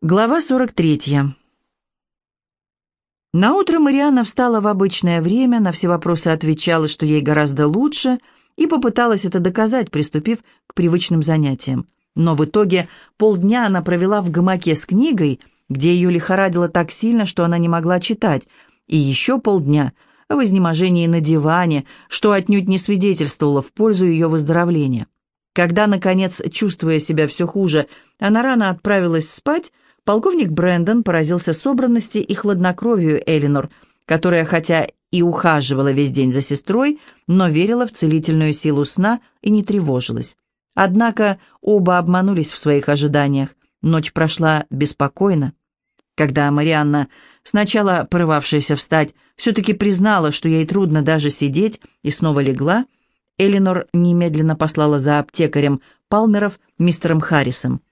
Глава 43. Наутро Марианна встала в обычное время, на все вопросы отвечала, что ей гораздо лучше, и попыталась это доказать, приступив к привычным занятиям. Но в итоге полдня она провела в гамаке с книгой, где ее лихорадило так сильно, что она не могла читать, и еще полдня в изнеможении на диване, что отнюдь не свидетельствовало в пользу ее выздоровления. Когда, наконец, чувствуя себя все хуже, она рано отправилась спать, Полковник Брэндон поразился собранности и хладнокровию Элинор, которая, хотя и ухаживала весь день за сестрой, но верила в целительную силу сна и не тревожилась. Однако оба обманулись в своих ожиданиях. Ночь прошла беспокойно. Когда Марианна, сначала порывавшаяся встать, все-таки признала, что ей трудно даже сидеть, и снова легла, Элинор немедленно послала за аптекарем Палмеров мистером Харрисом.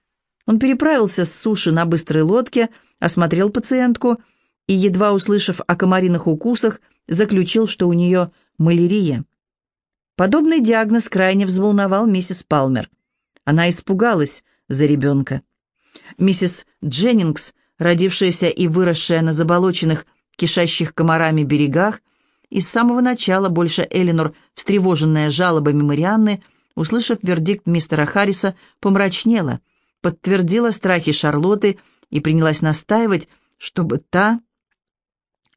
Он переправился с суши на быстрой лодке, осмотрел пациентку и, едва услышав о комариных укусах, заключил, что у нее малярия. Подобный диагноз крайне взволновал миссис Палмер. Она испугалась за ребенка. Миссис Дженнингс, родившаяся и выросшая на заболоченных, кишащих комарами берегах, и с самого начала больше Элинор, встревоженная жалобами Марианны, услышав вердикт мистера Харриса, помрачнела – подтвердила страхи Шарлотты и принялась настаивать, чтобы та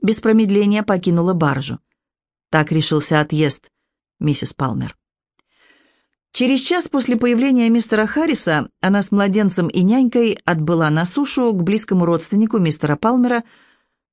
без промедления покинула баржу. Так решился отъезд, миссис Палмер. Через час после появления мистера Харриса она с младенцем и нянькой отбыла на сушу к близкому родственнику мистера Палмера,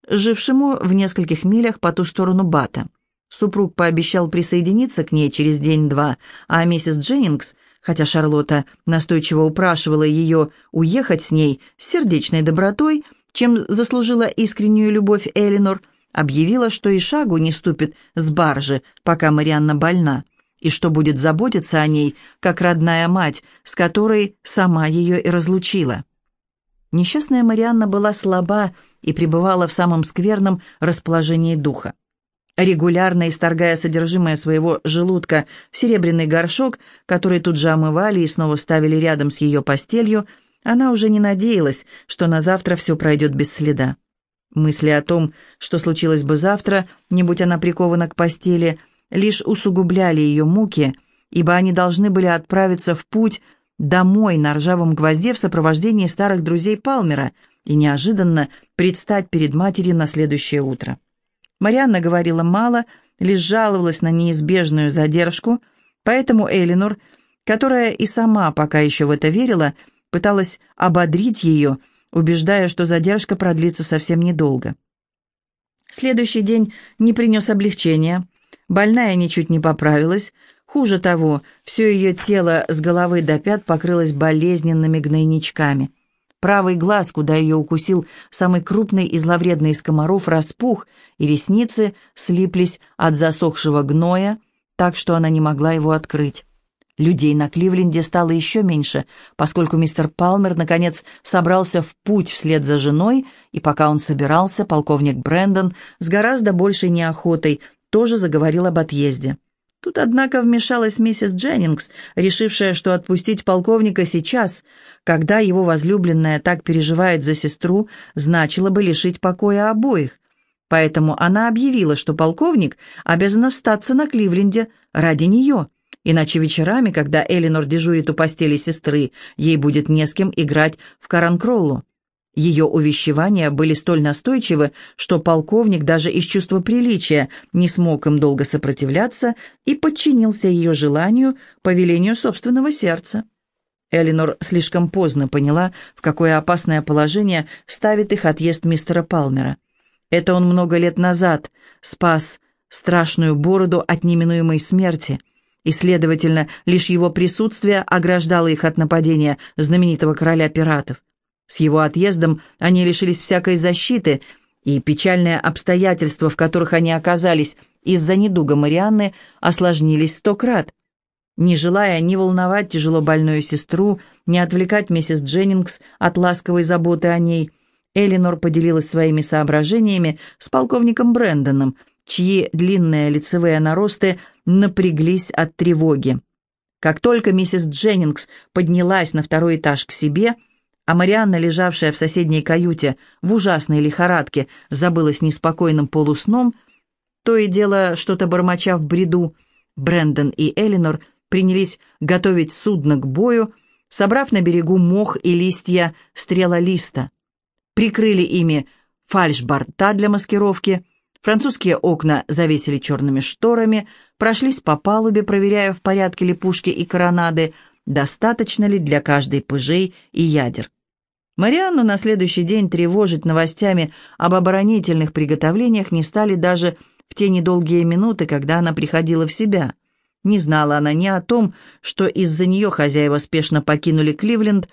жившему в нескольких милях по ту сторону Бата. Супруг пообещал присоединиться к ней через день-два, а миссис Дженнингс – хотя Шарлотта настойчиво упрашивала ее уехать с ней с сердечной добротой, чем заслужила искреннюю любовь Элинор, объявила, что и шагу не ступит с баржи, пока Марианна больна, и что будет заботиться о ней, как родная мать, с которой сама ее и разлучила. Несчастная Марианна была слаба и пребывала в самом скверном расположении духа. Регулярно исторгая содержимое своего желудка в серебряный горшок, который тут же омывали и снова ставили рядом с ее постелью, она уже не надеялась, что на завтра все пройдет без следа. Мысли о том, что случилось бы завтра, не будь она прикована к постели, лишь усугубляли ее муки, ибо они должны были отправиться в путь домой на ржавом гвозде в сопровождении старых друзей Палмера и неожиданно предстать перед матерью на следующее утро. Марианна говорила мало, лишь жаловалась на неизбежную задержку, поэтому Элинор, которая и сама пока еще в это верила, пыталась ободрить ее, убеждая, что задержка продлится совсем недолго. Следующий день не принес облегчения. Больная ничуть не поправилась. Хуже того, все ее тело с головы до пят покрылось болезненными гнойничками. Правый глаз, куда ее укусил самый крупный и зловредный из комаров, распух, и ресницы слиплись от засохшего гноя, так что она не могла его открыть. Людей на Кливленде стало еще меньше, поскольку мистер Палмер, наконец, собрался в путь вслед за женой, и пока он собирался, полковник Брэндон с гораздо большей неохотой тоже заговорил об отъезде. Тут, однако, вмешалась миссис Дженнингс, решившая, что отпустить полковника сейчас, когда его возлюбленная так переживает за сестру, значило бы лишить покоя обоих. Поэтому она объявила, что полковник обязан остаться на Кливленде ради нее, иначе вечерами, когда Элинор дежурит у постели сестры, ей будет не с кем играть в Каранкроллу. Ее увещевания были столь настойчивы, что полковник даже из чувства приличия не смог им долго сопротивляться и подчинился ее желанию по велению собственного сердца. Элинор слишком поздно поняла, в какое опасное положение ставит их отъезд мистера Палмера. Это он много лет назад спас страшную бороду от неминуемой смерти, и, следовательно, лишь его присутствие ограждало их от нападения знаменитого короля пиратов. С его отъездом они лишились всякой защиты, и печальные обстоятельства, в которых они оказались из-за недуга Марианны, осложнились сто крат. Не желая ни волновать тяжело больную сестру, ни отвлекать миссис Дженнингс от ласковой заботы о ней, Элинор поделилась своими соображениями с полковником Брэндоном, чьи длинные лицевые наросты напряглись от тревоги. Как только миссис Дженнингс поднялась на второй этаж к себе – а Марианна, лежавшая в соседней каюте в ужасной лихорадке, забылась неспокойным полусном, то и дело что-то бормоча в бреду, Брэндон и Элинор принялись готовить судно к бою, собрав на берегу мох и листья стрелолиста. Прикрыли ими фальшборта для маскировки, французские окна завесили черными шторами, прошлись по палубе, проверяя, в порядке ли пушки и коронады, достаточно ли для каждой пыжей и ядер. Марианну на следующий день тревожить новостями об оборонительных приготовлениях не стали даже в те недолгие минуты, когда она приходила в себя. Не знала она ни о том, что из-за нее хозяева спешно покинули Кливленд,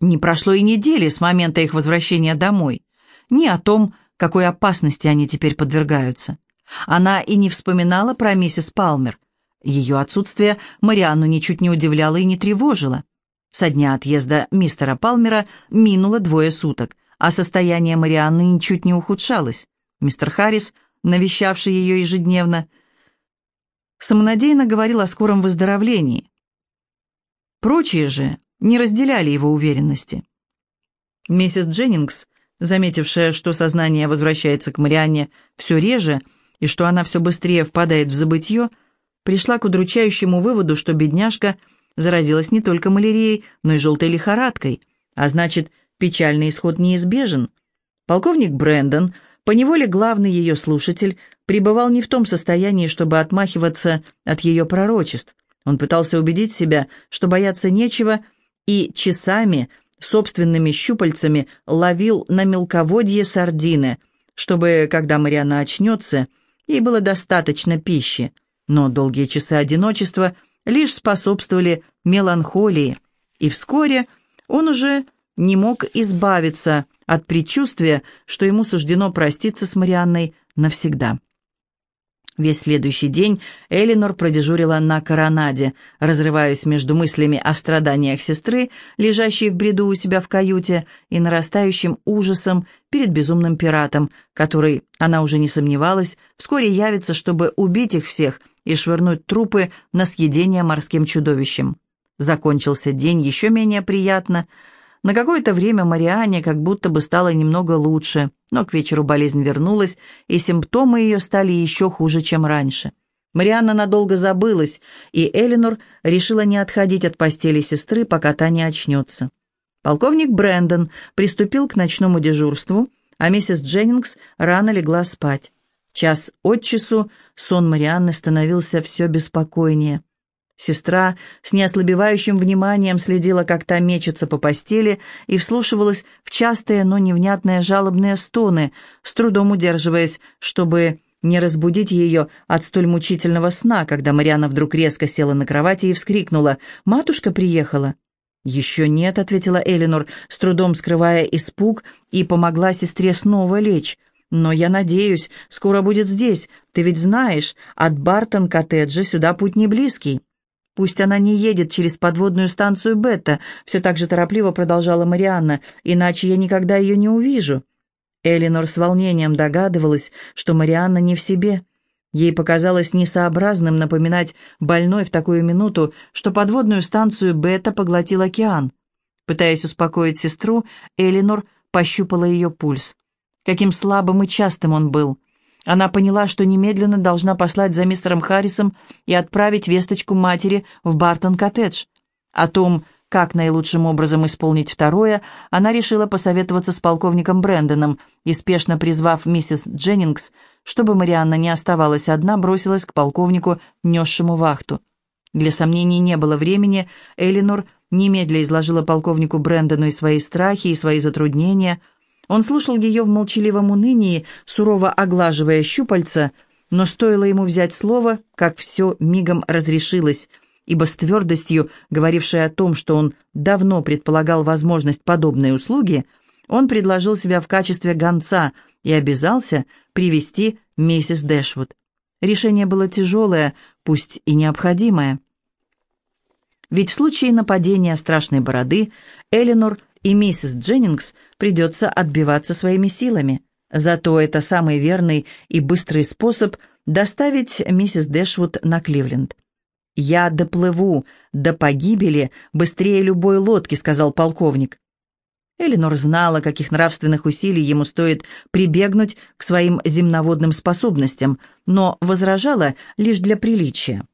не прошло и недели с момента их возвращения домой, ни о том, какой опасности они теперь подвергаются. Она и не вспоминала про миссис Палмер. Ее отсутствие Марианну ничуть не удивляло и не тревожило. Со дня отъезда мистера Палмера минуло двое суток, а состояние Марианны ничуть не ухудшалось. Мистер Харрис, навещавший ее ежедневно, самонадеянно говорил о скором выздоровлении. Прочие же не разделяли его уверенности. Миссис Дженнингс, заметившая, что сознание возвращается к Марианне все реже и что она все быстрее впадает в забытье, пришла к удручающему выводу, что бедняжка – заразилась не только малярией, но и желтой лихорадкой, а значит, печальный исход неизбежен. Полковник Брэндон, поневоле главный ее слушатель, пребывал не в том состоянии, чтобы отмахиваться от ее пророчеств. Он пытался убедить себя, что бояться нечего, и часами, собственными щупальцами ловил на мелководье сардины, чтобы, когда Мариана очнется, ей было достаточно пищи. Но долгие часы одиночества – лишь способствовали меланхолии, и вскоре он уже не мог избавиться от предчувствия, что ему суждено проститься с Марианной навсегда. Весь следующий день Элинор продежурила на коронаде, разрываясь между мыслями о страданиях сестры, лежащей в бреду у себя в каюте, и нарастающим ужасом перед безумным пиратом, который, она уже не сомневалась, вскоре явится, чтобы убить их всех и швырнуть трупы на съедение морским чудовищем. Закончился день еще менее приятно. На какое-то время Мариане как будто бы стало немного лучше, но к вечеру болезнь вернулась, и симптомы ее стали еще хуже, чем раньше. Марианна надолго забылась, и Элинор решила не отходить от постели сестры, пока та не очнется. Полковник Брэндон приступил к ночному дежурству, а миссис Дженнингс рано легла спать. Час от часу сон Марианны становился все беспокойнее. Сестра с неослабевающим вниманием следила, как та мечется по постели, и вслушивалась в частые, но невнятные жалобные стоны, с трудом удерживаясь, чтобы не разбудить ее от столь мучительного сна, когда Марианна вдруг резко села на кровати и вскрикнула «Матушка приехала!» «Еще нет», — ответила Элинор, с трудом скрывая испуг, и помогла сестре снова лечь. Но я надеюсь, скоро будет здесь. Ты ведь знаешь, от Бартон-коттеджа сюда путь не близкий. Пусть она не едет через подводную станцию Бетта, все так же торопливо продолжала Марианна, иначе я никогда ее не увижу. Элинор с волнением догадывалась, что Марианна не в себе. Ей показалось несообразным напоминать больной в такую минуту, что подводную станцию Бетта поглотил океан. Пытаясь успокоить сестру, Элинор пощупала ее пульс каким слабым и частым он был. Она поняла, что немедленно должна послать за мистером Харрисом и отправить весточку матери в Бартон-коттедж. О том, как наилучшим образом исполнить второе, она решила посоветоваться с полковником Брэндоном и, спешно призвав миссис Дженнингс, чтобы Марианна не оставалась одна, бросилась к полковнику, несшему вахту. Для сомнений не было времени, Элинор немедля изложила полковнику Брэндону и свои страхи, и свои затруднения – он слушал ее в молчаливом унынии, сурово оглаживая щупальца, но стоило ему взять слово, как все мигом разрешилось, ибо с твердостью, говорившей о том, что он давно предполагал возможность подобной услуги, он предложил себя в качестве гонца и обязался привести миссис Дэшвуд. Решение было тяжелое, пусть и необходимое. Ведь в случае нападения страшной бороды Элинор и миссис Дженнингс придется отбиваться своими силами. Зато это самый верный и быстрый способ доставить миссис Дэшвуд на Кливленд. «Я доплыву до погибели быстрее любой лодки», — сказал полковник. Эленор знала, каких нравственных усилий ему стоит прибегнуть к своим земноводным способностям, но возражала лишь для приличия.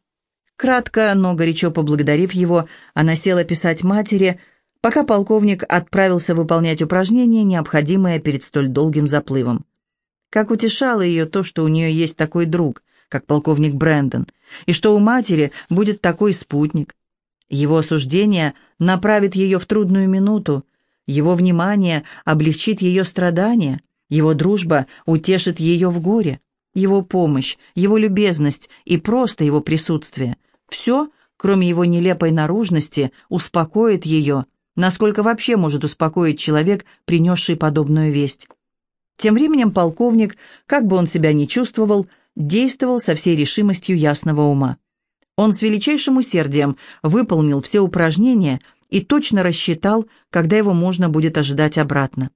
Кратко, но горячо поблагодарив его, она села писать матери, пока полковник отправился выполнять упражнения, необходимые перед столь долгим заплывом. Как утешало ее то, что у нее есть такой друг, как полковник Брэндон, и что у матери будет такой спутник. Его осуждение направит ее в трудную минуту, его внимание облегчит ее страдания, его дружба утешит ее в горе, его помощь, его любезность и просто его присутствие. Все, кроме его нелепой наружности, успокоит ее, насколько вообще может успокоить человек, принесший подобную весть. Тем временем полковник, как бы он себя ни чувствовал, действовал со всей решимостью ясного ума. Он с величайшим усердием выполнил все упражнения и точно рассчитал, когда его можно будет ожидать обратно.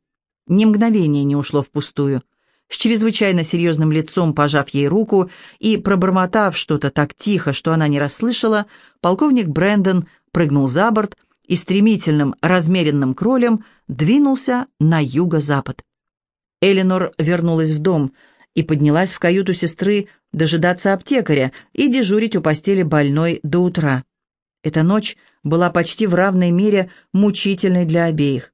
Ни мгновения не ушло впустую. С чрезвычайно серьезным лицом пожав ей руку и пробормотав что-то так тихо, что она не расслышала, полковник Брэндон прыгнул за борт и стремительным, размеренным кролем двинулся на юго-запад. Эленор вернулась в дом и поднялась в каюту сестры дожидаться аптекаря и дежурить у постели больной до утра. Эта ночь была почти в равной мере мучительной для обеих.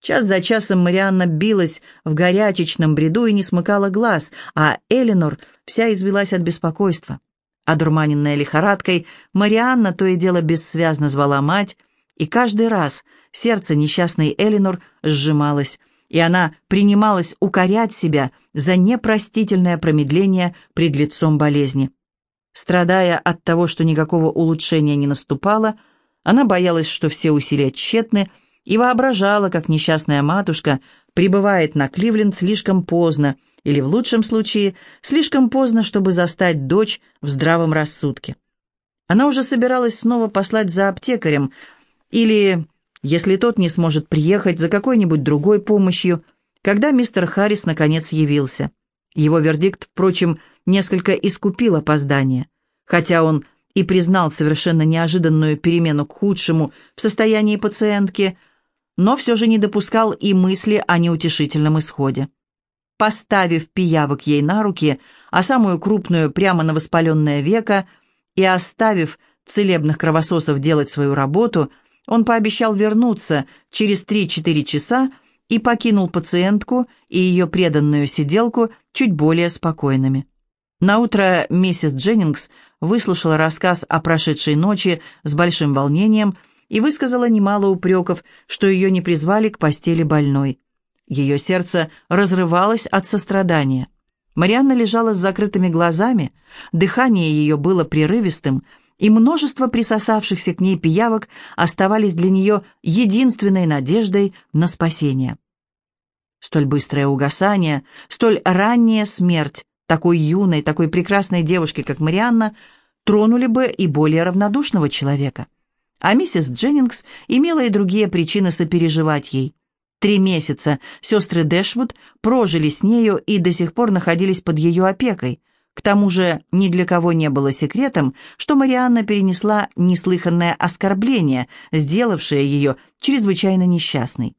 Час за часом Марианна билась в горячечном бреду и не смыкала глаз, а Эленор вся извелась от беспокойства. Одурманенная лихорадкой, Марианна то и дело бессвязно звала мать, и каждый раз сердце несчастной Эленор сжималось, и она принималась укорять себя за непростительное промедление пред лицом болезни. Страдая от того, что никакого улучшения не наступало, она боялась, что все усилия тщетны, и воображала, как несчастная матушка прибывает на Кливленд слишком поздно, или в лучшем случае, слишком поздно, чтобы застать дочь в здравом рассудке. Она уже собиралась снова послать за аптекарем, или, если тот не сможет приехать, за какой-нибудь другой помощью, когда мистер Харрис наконец явился. Его вердикт, впрочем, несколько искупил опоздание, хотя он и признал совершенно неожиданную перемену к худшему в состоянии пациентки, но все же не допускал и мысли о неутешительном исходе. Поставив пиявок ей на руки, а самую крупную прямо на воспаленное веко, и оставив целебных кровососов делать свою работу, он пообещал вернуться через 3-4 часа и покинул пациентку и ее преданную сиделку чуть более спокойными. Наутро миссис Дженнингс выслушала рассказ о прошедшей ночи с большим волнением и высказала немало упреков, что ее не призвали к постели больной. Ее сердце разрывалось от сострадания. Марианна лежала с закрытыми глазами, дыхание ее было прерывистым, и множество присосавшихся к ней пиявок оставались для нее единственной надеждой на спасение. Столь быстрое угасание, столь ранняя смерть такой юной, такой прекрасной девушки, как Марианна, тронули бы и более равнодушного человека. А миссис Дженнингс имела и другие причины сопереживать ей. Три месяца сестры Дэшвуд прожили с нею и до сих пор находились под ее опекой, к тому же ни для кого не было секретом, что Марианна перенесла неслыханное оскорбление, сделавшее ее чрезвычайно несчастной.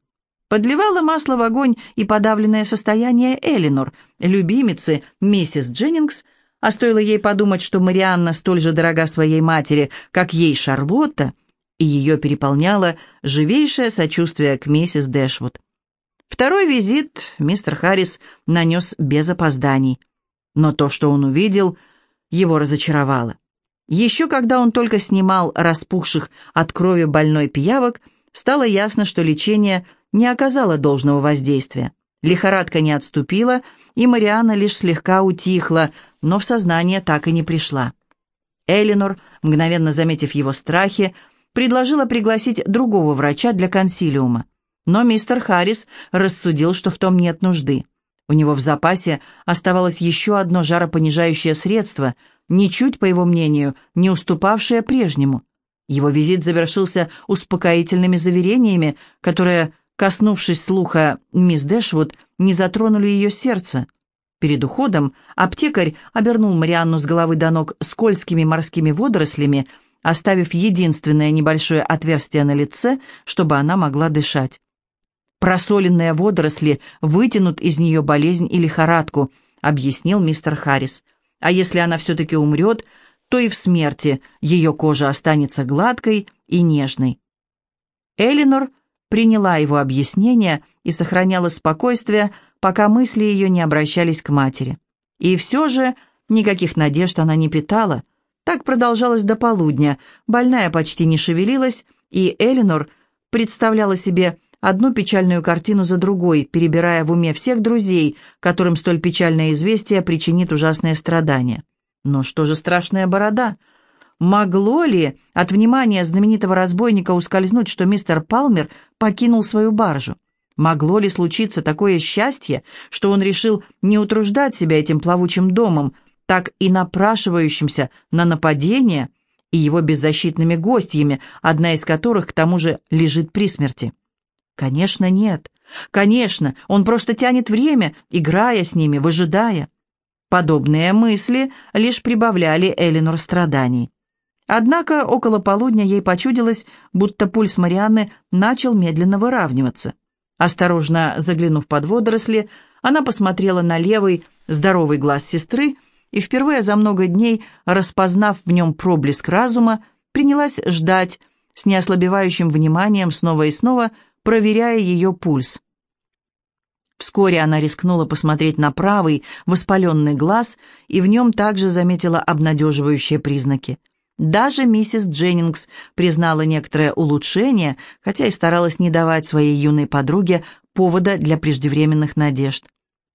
Подливала масло в огонь и подавленное состояние Элинор, любимицы миссис Дженнингс, а стоило ей подумать, что Марианна столь же дорога своей матери, как ей Шарлотта, и ее переполняло живейшее сочувствие к миссис Дэшвуд. Второй визит мистер Харрис нанес без опозданий – но то, что он увидел, его разочаровало. Еще когда он только снимал распухших от крови больной пиявок, стало ясно, что лечение не оказало должного воздействия. Лихорадка не отступила, и Мариана лишь слегка утихла, но в сознание так и не пришла. Элинор, мгновенно заметив его страхи, предложила пригласить другого врача для консилиума. Но мистер Харрис рассудил, что в том нет нужды. У него в запасе оставалось еще одно жаропонижающее средство, ничуть, по его мнению, не уступавшее прежнему. Его визит завершился успокоительными заверениями, которые, коснувшись слуха мисс Дэшвуд, не затронули ее сердце. Перед уходом аптекарь обернул Марианну с головы до ног скользкими морскими водорослями, оставив единственное небольшое отверстие на лице, чтобы она могла дышать. Просоленные водоросли вытянут из нее болезнь и лихорадку, объяснил мистер Харрис. А если она все-таки умрет, то и в смерти ее кожа останется гладкой и нежной. Элинор приняла его объяснение и сохраняла спокойствие, пока мысли ее не обращались к матери. И все же никаких надежд она не питала. Так продолжалось до полудня, больная почти не шевелилась, и Элинор представляла себе одну печальную картину за другой, перебирая в уме всех друзей, которым столь печальное известие причинит ужасные страдания. Но что же страшная борода? Могло ли от внимания знаменитого разбойника ускользнуть, что мистер Палмер покинул свою баржу? Могло ли случиться такое счастье, что он решил не утруждать себя этим плавучим домом, так и напрашивающимся на нападение, и его беззащитными гостьями, одна из которых, к тому же, лежит при смерти? Конечно, нет. Конечно, он просто тянет время, играя с ними, выжидая. Подобные мысли лишь прибавляли Элинор страданий. Однако около полудня ей почудилось, будто пульс Марианны начал медленно выравниваться. Осторожно заглянув под водоросли, она посмотрела на левый, здоровый глаз сестры и впервые за много дней, распознав в нем проблеск разума, принялась ждать, с неослабевающим вниманием снова и снова, проверяя ее пульс. Вскоре она рискнула посмотреть на правый, воспаленный глаз, и в нем также заметила обнадеживающие признаки. Даже миссис Дженнингс признала некоторое улучшение, хотя и старалась не давать своей юной подруге повода для преждевременных надежд.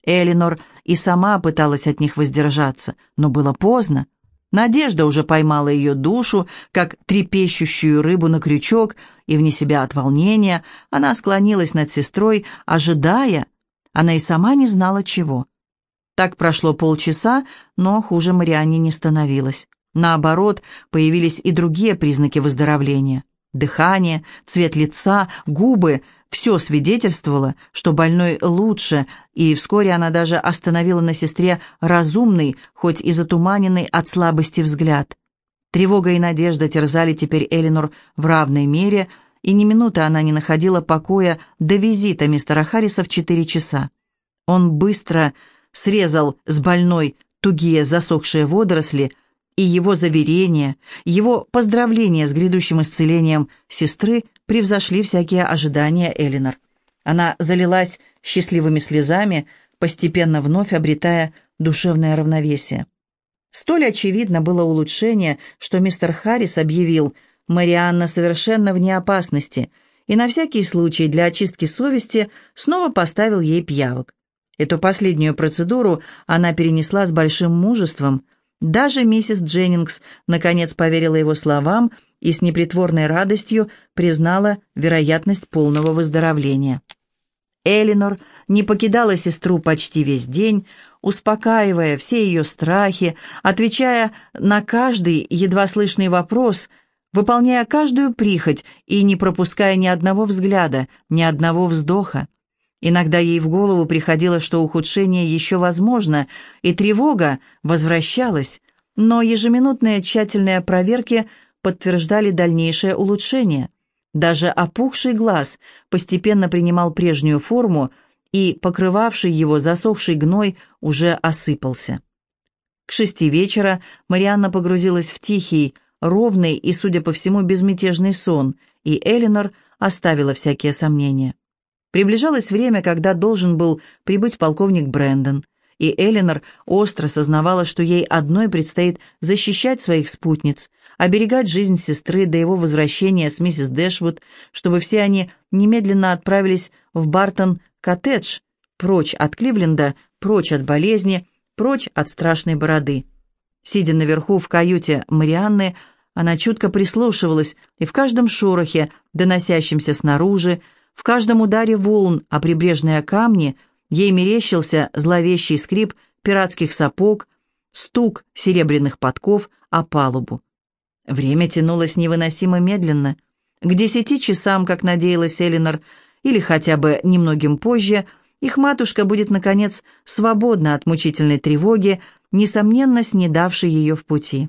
Элинор и сама пыталась от них воздержаться, но было поздно. Надежда уже поймала ее душу, как трепещущую рыбу на крючок, и вне себя от волнения она склонилась над сестрой, ожидая, она и сама не знала чего. Так прошло полчаса, но хуже Марианне не становилось. Наоборот, появились и другие признаки выздоровления. Дыхание, цвет лица, губы – все свидетельствовало, что больной лучше, и вскоре она даже остановила на сестре разумный, хоть и затуманенный от слабости взгляд. Тревога и надежда терзали теперь Элинор в равной мере, и ни минуты она не находила покоя до визита мистера Харриса в четыре часа. Он быстро срезал с больной тугие засохшие водоросли, и его заверения, его поздравления с грядущим исцелением сестры превзошли всякие ожидания Элинор. Она залилась счастливыми слезами, постепенно вновь обретая душевное равновесие. Столь очевидно было улучшение, что мистер Харрис объявил, Марианна совершенно вне опасности, и на всякий случай для очистки совести снова поставил ей пиявок. Эту последнюю процедуру она перенесла с большим мужеством. Даже миссис Дженнингс наконец поверила его словам и с непритворной радостью признала вероятность полного выздоровления. Элинор не покидала сестру почти весь день, успокаивая все ее страхи, отвечая на каждый едва слышный вопрос, выполняя каждую прихоть и не пропуская ни одного взгляда, ни одного вздоха. Иногда ей в голову приходило, что ухудшение еще возможно, и тревога возвращалась, но ежеминутные тщательные проверки подтверждали дальнейшее улучшение. Даже опухший глаз постепенно принимал прежнюю форму, и покрывавший его засохший гной уже осыпался. К шести вечера Марианна погрузилась в тихий, ровный и, судя по всему, безмятежный сон, и Элинор оставила всякие сомнения. Приближалось время, когда должен был прибыть полковник Брэндон, и Элинор остро сознавала, что ей одной предстоит защищать своих спутниц, оберегать жизнь сестры до его возвращения с миссис Дэшвуд, чтобы все они немедленно отправились в Бартон-коттедж, прочь от Кливленда, прочь от болезни, прочь от страшной бороды. Сидя наверху в каюте Марианны, она чутко прислушивалась, и в каждом шорохе, доносящемся снаружи, в каждом ударе волн о прибрежные камни ей мерещился зловещий скрип пиратских сапог, стук серебряных подков о палубу. Время тянулось невыносимо медленно. К десяти часам, как надеялась Элинор, или хотя бы немногим позже, их матушка будет, наконец, свободна от мучительной тревоги, несомненно, снедавшей ее в пути.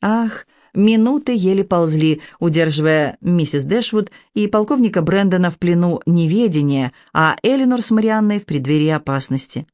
Ах, Минуты еле ползли, удерживая миссис Дэшвуд и полковника Брэндона в плену неведения, а Элинор с Марианной в преддверии опасности.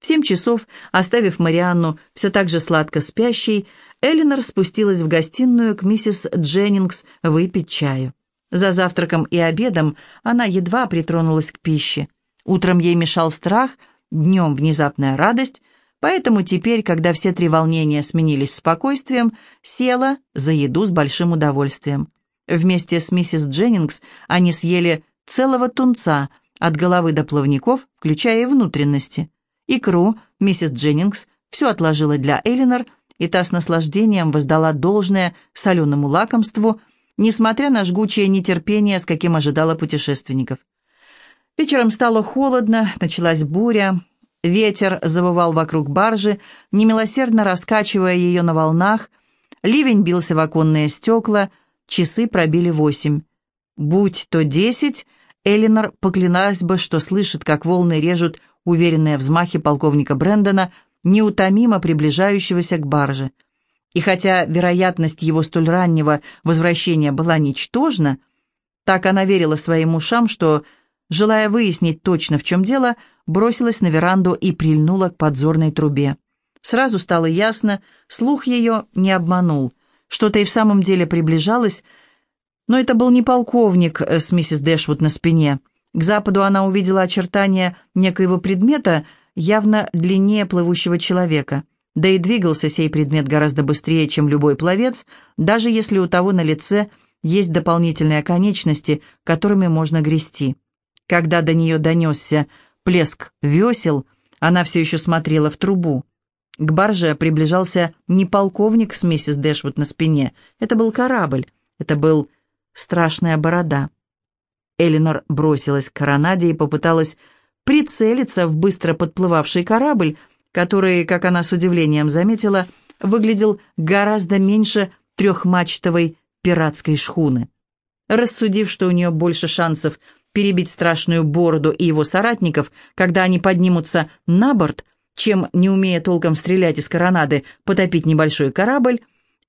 В семь часов, оставив Марианну все так же сладко спящей, Элинор спустилась в гостиную к миссис Дженнингс выпить чаю. За завтраком и обедом она едва притронулась к пище. Утром ей мешал страх, днем внезапная радость, поэтому теперь, когда все три волнения сменились спокойствием, села за еду с большим удовольствием. Вместе с миссис Дженнингс они съели целого тунца от головы до плавников, включая и внутренности. Икру миссис Дженнингс все отложила для Элинор, и та с наслаждением воздала должное соленому лакомству, несмотря на жгучее нетерпение, с каким ожидала путешественников. Вечером стало холодно, началась буря. Ветер завывал вокруг баржи, немилосердно раскачивая ее на волнах. Ливень бился в оконные стекла, часы пробили восемь. Будь то десять, Элинор поклялась бы, что слышит, как волны режут уверенные взмахи полковника Брэндона, неутомимо приближающегося к барже. И хотя вероятность его столь раннего возвращения была ничтожна, так она верила своим ушам, что желая выяснить точно, в чем дело, бросилась на веранду и прильнула к подзорной трубе. Сразу стало ясно, слух ее не обманул. Что-то и в самом деле приближалось, но это был не полковник э, с миссис Дэшвуд на спине. К западу она увидела очертания некоего предмета, явно длиннее плывущего человека. Да и двигался сей предмет гораздо быстрее, чем любой пловец, даже если у того на лице есть дополнительные конечности, которыми можно грести. Когда до нее донесся плеск весел, она все еще смотрела в трубу. К барже приближался не полковник с миссис Дэшвуд на спине. Это был корабль. Это был страшная борода. Элинор бросилась к коронаде и попыталась прицелиться в быстро подплывавший корабль, который, как она с удивлением заметила, выглядел гораздо меньше трехмачтовой пиратской шхуны. Рассудив, что у нее больше шансов перебить страшную бороду и его соратников, когда они поднимутся на борт, чем, не умея толком стрелять из коронады, потопить небольшой корабль,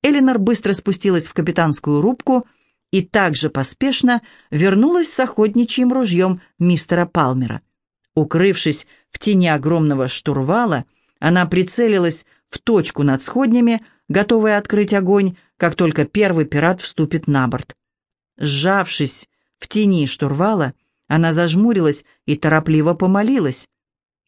Элинор быстро спустилась в капитанскую рубку и также поспешно вернулась с охотничьим ружьем мистера Палмера. Укрывшись в тени огромного штурвала, она прицелилась в точку над сходнями, готовая открыть огонь, как только первый пират вступит на борт. Сжавшись в тени штурвала она зажмурилась и торопливо помолилась.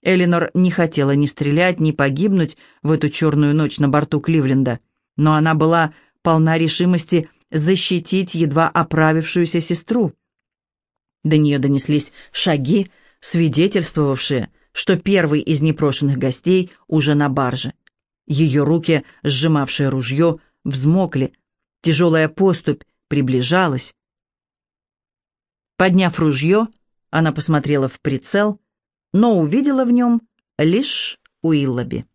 Элинор не хотела ни стрелять, ни погибнуть в эту черную ночь на борту Кливленда, но она была полна решимости защитить едва оправившуюся сестру. До нее донеслись шаги, свидетельствовавшие, что первый из непрошенных гостей уже на барже. Ее руки, сжимавшие ружье, взмокли. Тяжелая поступь приближалась. Подняв ружье, она посмотрела в прицел, но увидела в нем лишь Уиллоби.